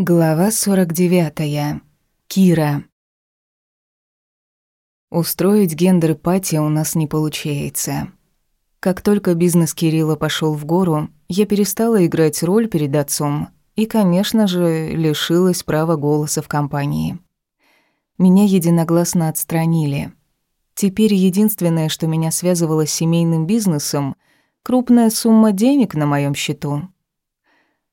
Глава 49. Кира. Устроить гендер-пати у нас не получается. Как только бизнес Кирилла пошел в гору, я перестала играть роль перед отцом и, конечно же, лишилась права голоса в компании. Меня единогласно отстранили. Теперь единственное, что меня связывало с семейным бизнесом — крупная сумма денег на моем счету —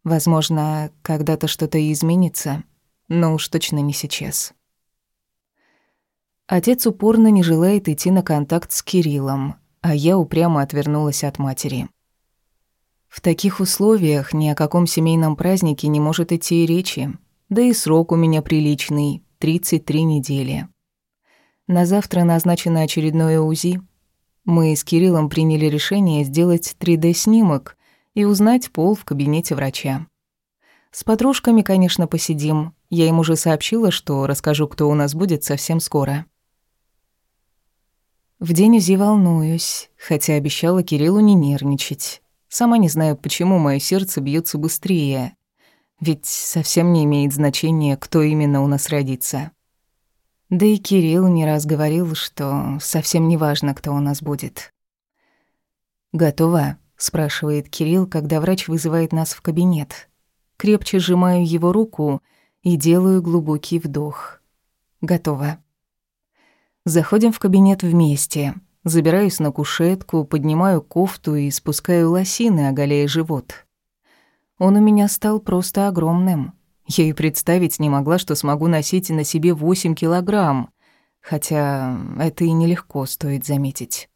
Возможно, когда-то что-то изменится, но уж точно не сейчас. Отец упорно не желает идти на контакт с Кириллом, а я упрямо отвернулась от матери. В таких условиях ни о каком семейном празднике не может идти и речи, да и срок у меня приличный — 33 недели. На завтра назначено очередное УЗИ. Мы с Кириллом приняли решение сделать 3D-снимок и узнать пол в кабинете врача. С подружками, конечно, посидим. Я им уже сообщила, что расскажу, кто у нас будет совсем скоро. В день УЗИ волнуюсь, хотя обещала Кириллу не нервничать. Сама не знаю, почему мое сердце бьется быстрее. Ведь совсем не имеет значения, кто именно у нас родится. Да и Кирилл не раз говорил, что совсем не важно, кто у нас будет. «Готова?» — спрашивает Кирилл, когда врач вызывает нас в кабинет. Крепче сжимаю его руку и делаю глубокий вдох. Готово. Заходим в кабинет вместе. Забираюсь на кушетку, поднимаю кофту и спускаю лосины, оголяя живот. Он у меня стал просто огромным. Я и представить не могла, что смогу носить на себе 8 килограмм. Хотя это и нелегко, стоит заметить.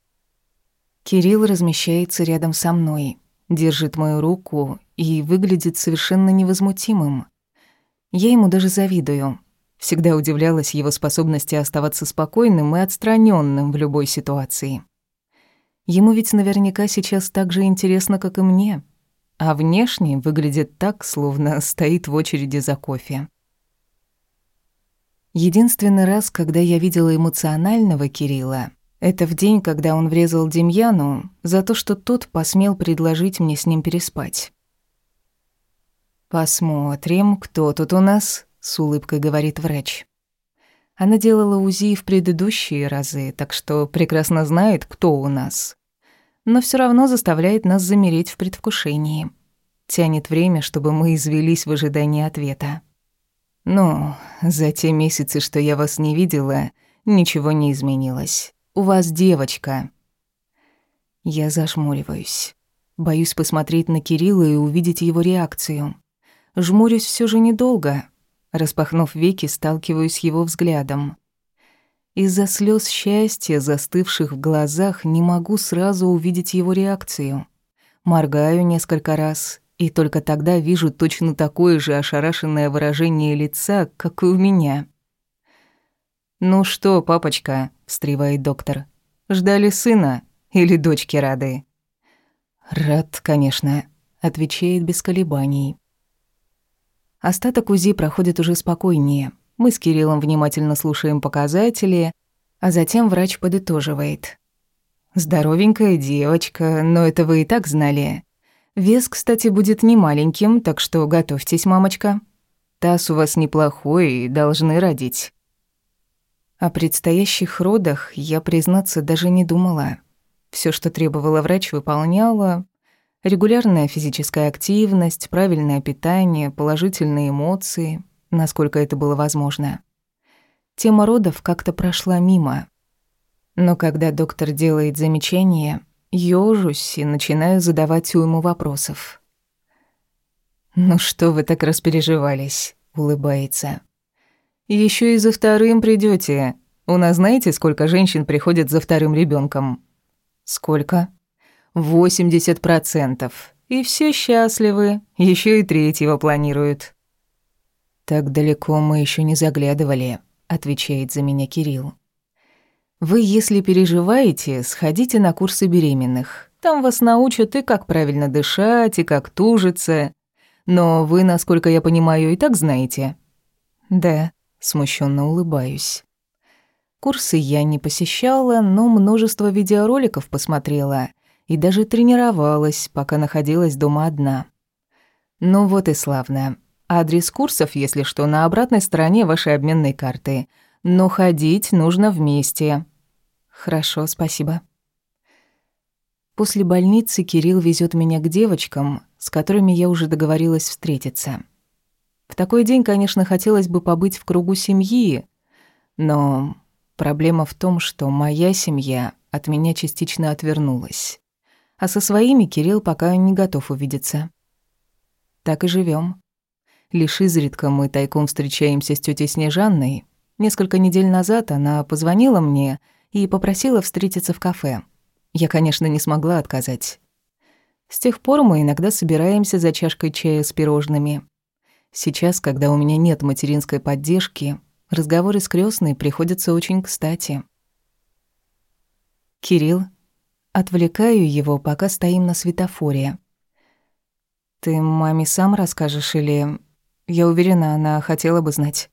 Кирилл размещается рядом со мной, держит мою руку и выглядит совершенно невозмутимым. Я ему даже завидую. Всегда удивлялась его способности оставаться спокойным и отстраненным в любой ситуации. Ему ведь наверняка сейчас так же интересно, как и мне. А внешне выглядит так, словно стоит в очереди за кофе. Единственный раз, когда я видела эмоционального Кирилла, это в день, когда он врезал Демьяну за то, что тот посмел предложить мне с ним переспать. «Посмотрим, кто тут у нас», — с улыбкой говорит врач. Она делала УЗИ в предыдущие разы, так что прекрасно знает, кто у нас. Но все равно заставляет нас замереть в предвкушении. Тянет время, чтобы мы извелись в ожидании ответа. «Ну, за те месяцы, что я вас не видела, ничего не изменилось. У вас девочка». Я зажмуриваюсь. Боюсь посмотреть на Кирилла и увидеть его реакцию. Жмурюсь все же недолго. Распахнув веки, сталкиваюсь с его взглядом. Из-за слез счастья, застывших в глазах, не могу сразу увидеть его реакцию. Моргаю несколько раз, и только тогда вижу точно такое же ошарашенное выражение лица, как и у меня. «Ну что, папочка?» встревает доктор. «Ждали сына или дочки рады?» «Рад, конечно», — отвечает без колебаний. Остаток УЗИ проходит уже спокойнее. Мы с Кириллом внимательно слушаем показатели, а затем врач подытоживает. «Здоровенькая девочка, но это вы и так знали. Вес, кстати, будет не маленьким, так что готовьтесь, мамочка. Таз у вас неплохой и должны родить». О предстоящих родах я, признаться, даже не думала. Все, что требовала врач, выполняла. Регулярная физическая активность, правильное питание, положительные эмоции, насколько это было возможно. Тема родов как-то прошла мимо. Но когда доктор делает замечание, ёжусь и начинаю задавать уйму вопросов. «Ну что вы так распереживались?» — улыбается. Еще и за вторым придете. У нас знаете, сколько женщин приходят за вторым ребенком? Сколько? Восемьдесят процентов. И все счастливы, еще и третьего планируют. Так далеко мы еще не заглядывали, отвечает за меня Кирилл. Вы, если переживаете, сходите на курсы беременных. Там вас научат и как правильно дышать, и как тужиться. Но вы, насколько я понимаю, и так знаете. Да, Смущенно улыбаюсь. Курсы я не посещала, но множество видеороликов посмотрела и даже тренировалась, пока находилась дома одна. Ну вот и славно. Адрес курсов, если что, на обратной стороне вашей обменной карты. Но ходить нужно вместе. Хорошо, спасибо. После больницы Кирилл везет меня к девочкам, с которыми я уже договорилась встретиться. В такой день, конечно, хотелось бы побыть в кругу семьи, но проблема в том, что моя семья от меня частично отвернулась. А со своими Кирилл пока не готов увидеться. Так и живем. Лишь изредка мы тайком встречаемся с тетей Снежанной. Несколько недель назад она позвонила мне и попросила встретиться в кафе. Я, конечно, не смогла отказать. С тех пор мы иногда собираемся за чашкой чая с пирожными. Сейчас, когда у меня нет материнской поддержки, разговоры с крестной приходятся очень кстати. Кирилл. Отвлекаю его, пока стоим на светофоре. Ты маме сам расскажешь или... Я уверена, она хотела бы знать.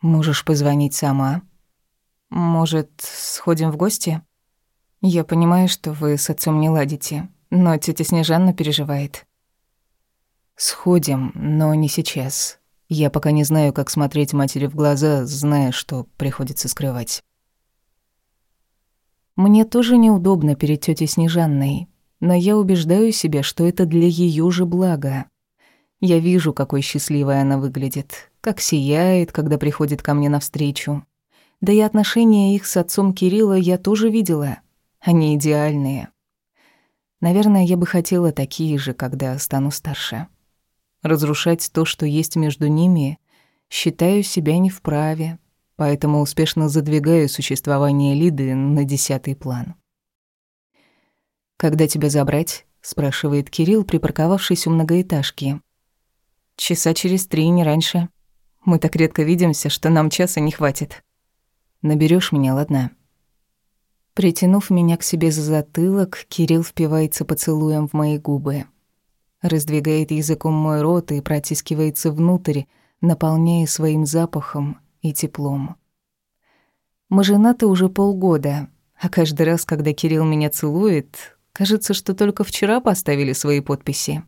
Можешь позвонить сама. Может, сходим в гости? Я понимаю, что вы с отцом не ладите, но тетя Снежанна переживает. Сходим, но не сейчас. Я пока не знаю, как смотреть матери в глаза, зная, что приходится скрывать. Мне тоже неудобно перед тетей Снежанной, но я убеждаю себя, что это для ее же блага. Я вижу, какой счастливой она выглядит, как сияет, когда приходит ко мне навстречу. Да и отношения их с отцом Кирилла я тоже видела. Они идеальные. Наверное, я бы хотела такие же, когда стану старше. Разрушать то, что есть между ними, считаю себя не вправе, поэтому успешно задвигаю существование Лиды на десятый план. «Когда тебя забрать?» — спрашивает Кирилл, припарковавшись у многоэтажки. «Часа через три, не раньше. Мы так редко видимся, что нам часа не хватит. Наберешь меня, ладно?» Притянув меня к себе за затылок, Кирилл впивается поцелуем в мои губы. Раздвигает языком мой рот и протискивается внутрь, наполняя своим запахом и теплом. Мы женаты уже полгода, а каждый раз, когда Кирилл меня целует, кажется, что только вчера поставили свои подписи.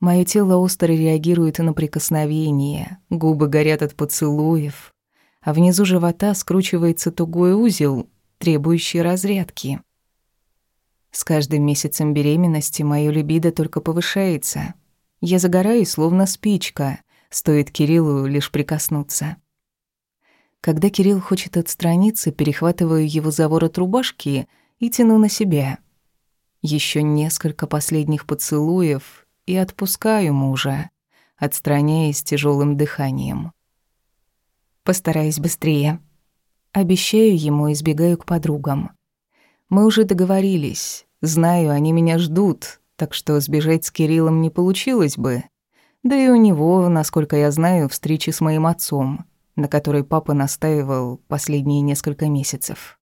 Моё тело остро реагирует на прикосновение, губы горят от поцелуев, а внизу живота скручивается тугой узел, требующий разрядки. С каждым месяцем беременности моё либидо только повышается. Я загораюсь, словно спичка, стоит Кириллу лишь прикоснуться. Когда Кирилл хочет отстраниться, перехватываю его за ворот рубашки и тяну на себя. Ещё несколько последних поцелуев, и отпускаю мужа, отстраняясь тяжелым дыханием. Постараюсь быстрее. Обещаю ему и сбегаю к подругам. Мы уже договорились. Знаю, они меня ждут, так что сбежать с Кириллом не получилось бы. Да и у него, насколько я знаю, встречи с моим отцом, на которой папа настаивал последние несколько месяцев.